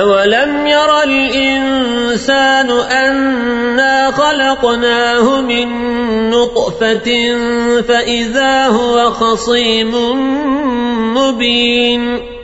أولم يرى الإنسان أنا خلقناه من نطفة فإذا هو خصيم مبين